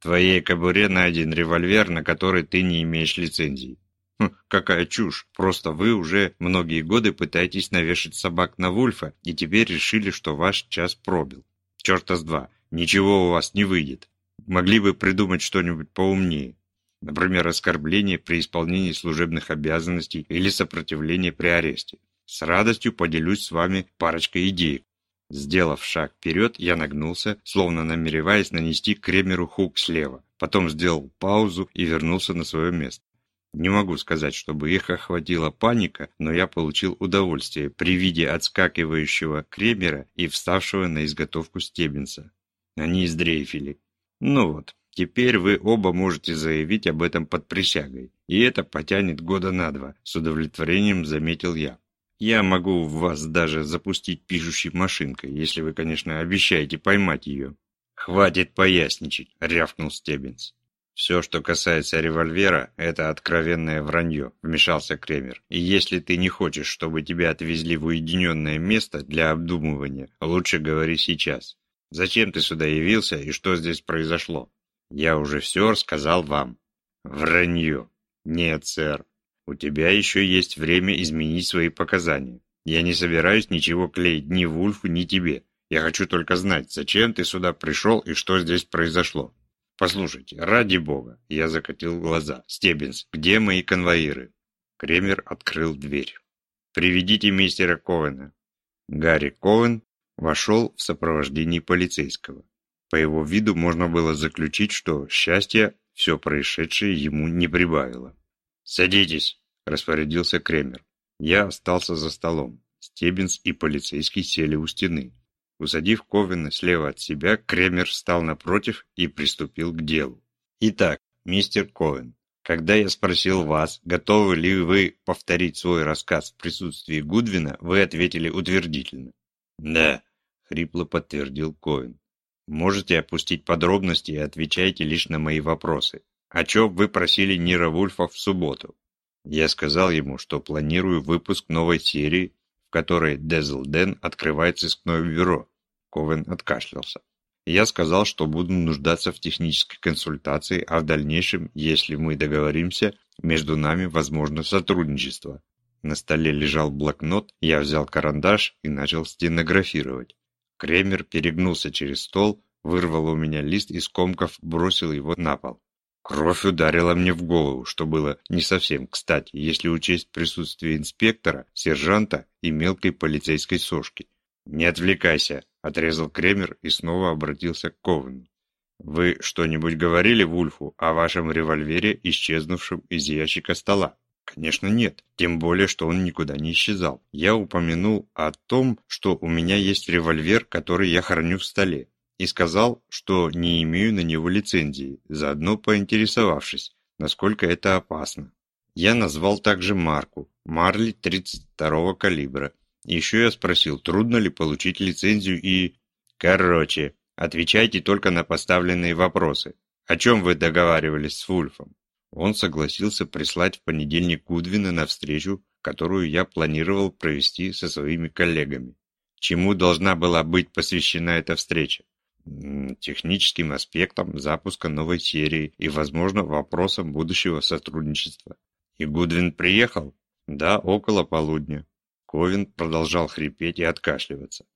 В твоей кобуре найден револьвер, на который ты не имеешь лицензии. Хм, какая чушь. Просто вы уже многие годы пытаетесь навешать собак на Вульфа, и теперь решили, что ваш час пробил. Черта с два. Ничего у вас не выйдет. Могли бы придумать что-нибудь поумнее. Например, оскорбление при исполнении служебных обязанностей или сопротивление при аресте. С радостью поделюсь с вами парочкой идей. Сделав шаг вперед, я нагнулся, словно намереваясь нанести Кремеру хук слева. Потом сделал паузу и вернулся на свое место. Не могу сказать, чтобы их охватила паника, но я получил удовольствие при виде отскакивающего Кремера и вставшего на изготовку Стебенса. Они издрейфили. Ну вот, теперь вы оба можете заявить об этом под присягой, и это потянет года на два, с удовлетворением заметил я. Я могу в вас даже запустить пишущей машинкой, если вы, конечно, обещаете поймать ее. Хватит поясничать, рявкнул Стеббинс. «Все, что касается револьвера, это откровенное вранье», – вмешался Кремер. «И если ты не хочешь, чтобы тебя отвезли в уединенное место для обдумывания, лучше говори сейчас. Зачем ты сюда явился и что здесь произошло?» «Я уже все рассказал вам». «Вранье». «Нет, сэр. У тебя еще есть время изменить свои показания. Я не собираюсь ничего клеить ни Вульфу, ни тебе. Я хочу только знать, зачем ты сюда пришел и что здесь произошло». «Послушайте, ради бога!» Я закатил глаза. «Стеббинс, где мои конвоиры?» Кремер открыл дверь. «Приведите мистера Ковена». Гарри Ковен вошел в сопровождении полицейского. По его виду можно было заключить, что счастье все происшедшее ему не прибавило. «Садитесь!» – распорядился Кремер. Я остался за столом. Стеббинс и полицейский сели у стены. Усадив Ковина слева от себя, Кремер встал напротив и приступил к делу. «Итак, мистер Ковен, когда я спросил вас, готовы ли вы повторить свой рассказ в присутствии Гудвина, вы ответили утвердительно». «Да», — хрипло подтвердил Ковин. «Можете опустить подробности и отвечайте лишь на мои вопросы. О чем вы просили Нира Вульфа в субботу?» Я сказал ему, что планирую выпуск новой серии, в которой Дезл Дэн открывает сыскное бюро, Ковен откашлялся. Я сказал, что буду нуждаться в технической консультации, а в дальнейшем, если мы договоримся, между нами возможно сотрудничество. На столе лежал блокнот, я взял карандаш и начал стенографировать. Кремер перегнулся через стол, вырвал у меня лист из комков, бросил его на пол. Кровь ударила мне в голову, что было не совсем кстати, если учесть присутствие инспектора, сержанта и мелкой полицейской сошки. «Не отвлекайся», – отрезал Кремер и снова обратился к Ковену. «Вы что-нибудь говорили Вульфу о вашем револьвере, исчезнувшем из ящика стола?» Конечно, нет. Тем более, что он никуда не исчезал. Я упомянул о том, что у меня есть револьвер, который я храню в столе, и сказал, что не имею на него лицензии, заодно поинтересовавшись, насколько это опасно. Я назвал также марку Марли 32 калибра еще я спросил, трудно ли получить лицензию и... Короче, отвечайте только на поставленные вопросы. О чем вы договаривались с Вульфом? Он согласился прислать в понедельник Гудвина на встречу, которую я планировал провести со своими коллегами. Чему должна была быть посвящена эта встреча? Техническим аспектам запуска новой серии и, возможно, вопросам будущего сотрудничества. И Гудвин приехал? Да, около полудня. Ковин продолжал хрипеть и откашливаться.